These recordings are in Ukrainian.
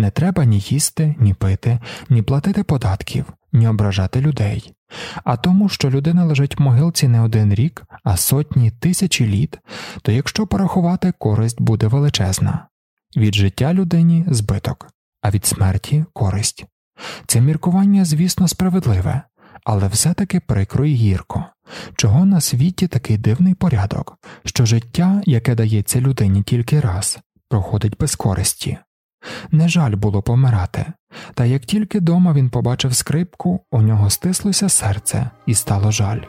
Не треба ні їсти, ні пити, ні платити податків, ні ображати людей. А тому, що людина лежить в могилці не один рік, а сотні тисячі літ, то якщо порахувати, користь буде величезна від життя людині збиток, а від смерті користь. Це міркування, звісно, справедливе, але все таки прикро і гірко, чого на світі такий дивний порядок, що життя, яке дається людині тільки раз, проходить без користі. Не жаль було помирати, та як тільки дома він побачив скрипку, у нього стислося серце і стало жаль.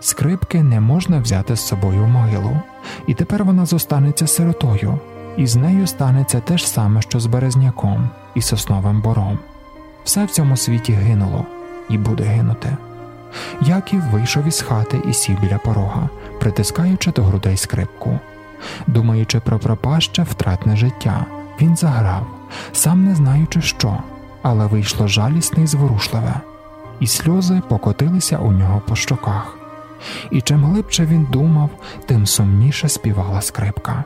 Скрипки не можна взяти з собою в могилу, і тепер вона зостанеться сиротою, і з нею станеться те ж саме, що з березняком і сосновим бором. Все в цьому світі гинуло і буде гинути. Яків вийшов із хати і сів біля порога, притискаючи до грудей скрипку. Думаючи про пропаще втратне життя, він заграв, сам не знаючи що, але вийшло жалісне і зворушливе, і сльози покотилися у нього по щоках. І чим глибше він думав, тим сумніше співала скрипка.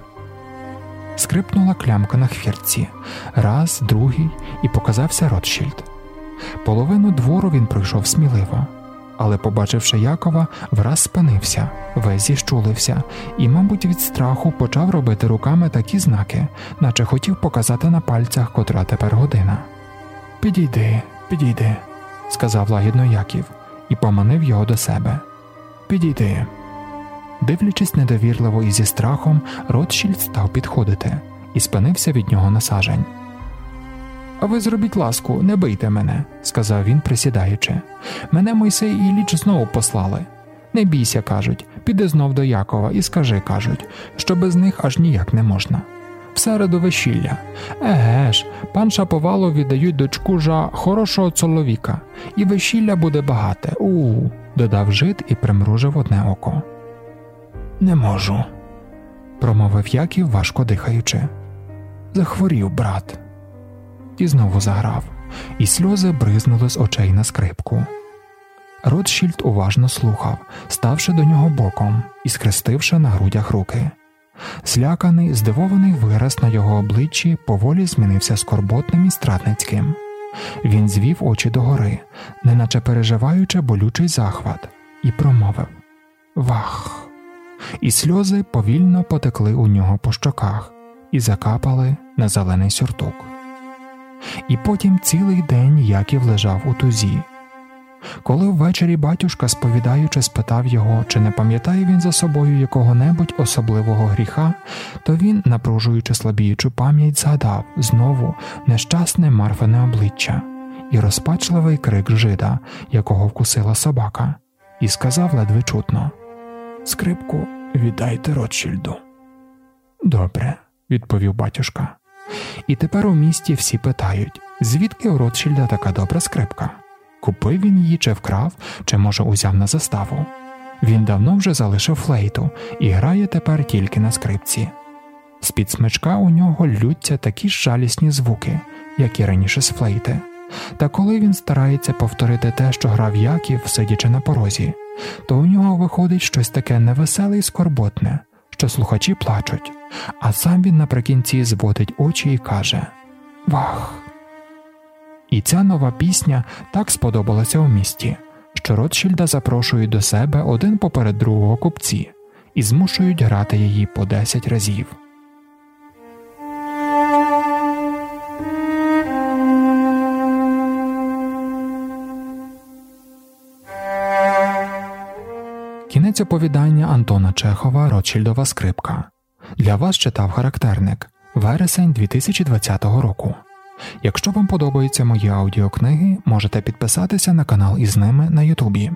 Скрипнула клямка на хвіртці, раз, другий, і показався Ротшильд. Половину двору він пройшов сміливо, але, побачивши Якова, враз спинився, весь зіщулився і, мабуть, від страху почав робити руками такі знаки, наче хотів показати на пальцях, котра тепер година. Підійди, підійди, сказав лагідно Яків і поманив його до себе. Підійди. Дивлячись недовірливо і зі страхом, Ротшільд став підходити і спинився від нього на сажень. Ви зробіть ласку, не бийте мене, сказав він, присідаючи. Мене Мойсей і Іліч знову послали. Не бійся, кажуть, піди знов до Якова і скажи, кажуть, що без них аж ніяк не можна. Всереду весілля. Еге ж, пан Шаповалов віддають дочку жа хорошого чоловіка, і весілля буде багате. У, додав жит і примружив одне око. Не можу, промовив Яків, важко дихаючи. Захворів, брат. І знову заграв, і сльози бризнули з очей на скрипку. Ротшільд уважно слухав, ставши до нього боком і скрестивши на грудях руки. Зляканий, здивований вираз на його обличчі поволі змінився скорботним і стратницьким. Він звів очі догори, неначе переживаючи болючий захват, і промовив Вах! І сльози повільно потекли у нього по щоках і закапали на зелений сюртук. І потім цілий день Яків лежав у тузі. Коли ввечері батюшка, сповідаючи, спитав його, чи не пам'ятає він за собою якого-небудь особливого гріха, то він, напружуючи слабіючу пам'ять, згадав знову нещасне марфине обличчя і розпачливий крик жида, якого вкусила собака, і сказав ледве чутно Скрипку віддайте Ротшильду. Добре, відповів батюшка. І тепер у місті всі питають, звідки у Ротшильда така добра скрипка? Купив він її, чи вкрав, чи, може, узяв на заставу. Він давно вже залишив флейту і грає тепер тільки на скрипці. З під смичка у нього лються такі ж жалісні звуки, як і раніше з флейти. Та коли він старається повторити те, що грав Яків, сидячи на порозі, то у нього виходить щось таке невеселе і скорботне, що слухачі плачуть, а сам він наприкінці зводить очі і каже Вах! І ця нова пісня так сподобалася у місті, що Ротшильда запрошують до себе один поперед другого купці і змушують грати її по десять разів. Кінець оповідання Антона Чехова Ротшильдова скрипка. Для вас читав характерник вересень 2020 року. Якщо вам подобаються мої аудіокниги, можете підписатися на канал із ними на Ютубі.